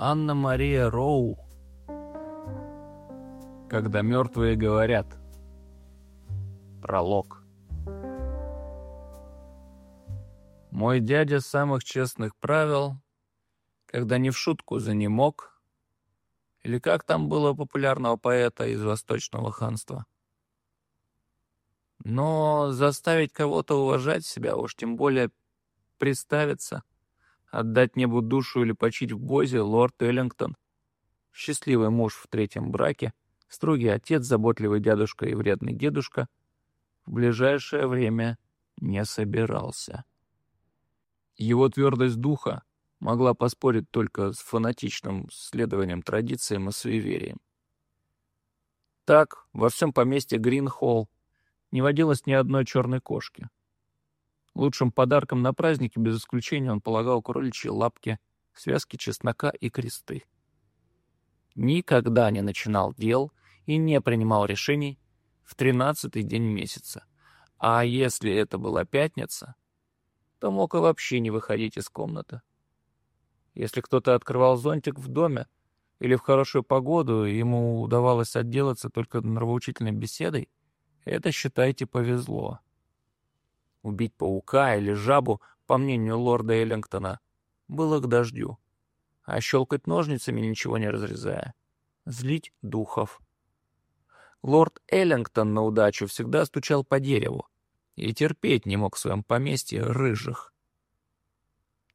Анна-Мария Роу. Когда мертвые говорят. Пролог. Мой дядя самых честных правил, когда не в шутку занемог, или как там было популярного поэта из Восточного ханства. Но заставить кого-то уважать себя, уж тем более представиться, отдать небу душу или почить в бозе лорд Эллингтон, счастливый муж в третьем браке, строгий отец, заботливый дядушка и вредный дедушка, в ближайшее время не собирался. Его твердость духа могла поспорить только с фанатичным следованием традициям и суевериям. Так, во всем поместье Гринхолл не водилось ни одной черной кошки. Лучшим подарком на празднике, без исключения, он полагал кроличьи лапки, связки чеснока и кресты. Никогда не начинал дел и не принимал решений в тринадцатый день месяца. А если это была пятница, то мог и вообще не выходить из комнаты. Если кто-то открывал зонтик в доме или в хорошую погоду, ему удавалось отделаться только нравоучительной беседой, это, считайте, повезло. Убить паука или жабу, по мнению лорда Эллингтона, было к дождю. А щелкать ножницами, ничего не разрезая. Злить духов. Лорд Эллингтон на удачу всегда стучал по дереву и терпеть не мог в своем поместье рыжих.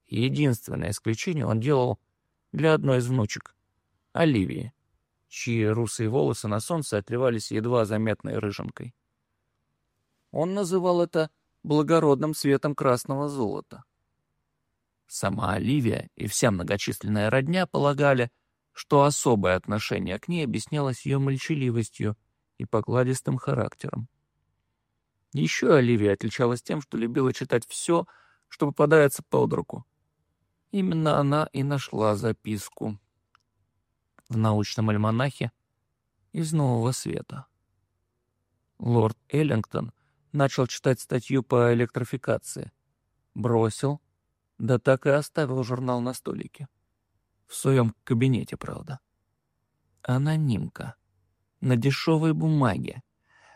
Единственное исключение он делал для одной из внучек — Оливии, чьи русые волосы на солнце отливались едва заметной рыженкой. Он называл это благородным цветом красного золота. Сама Оливия и вся многочисленная родня полагали, что особое отношение к ней объяснялось ее молчаливостью и покладистым характером. Еще Оливия отличалась тем, что любила читать все, что попадается под руку. Именно она и нашла записку в научном альманахе из Нового Света. Лорд Эллингтон — начал читать статью по электрификации. Бросил, да так и оставил журнал на столике. В своем кабинете, правда. Анонимка. На дешевой бумаге.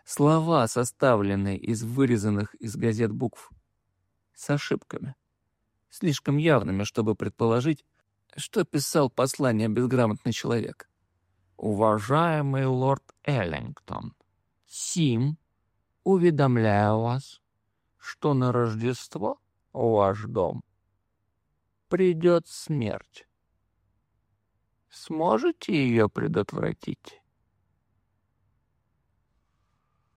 Слова, составленные из вырезанных из газет букв. С ошибками. Слишком явными, чтобы предположить, что писал послание безграмотный человек. «Уважаемый лорд Эллингтон, Сим уведомляю вас, что на Рождество в ваш дом придет смерть. Сможете ее предотвратить?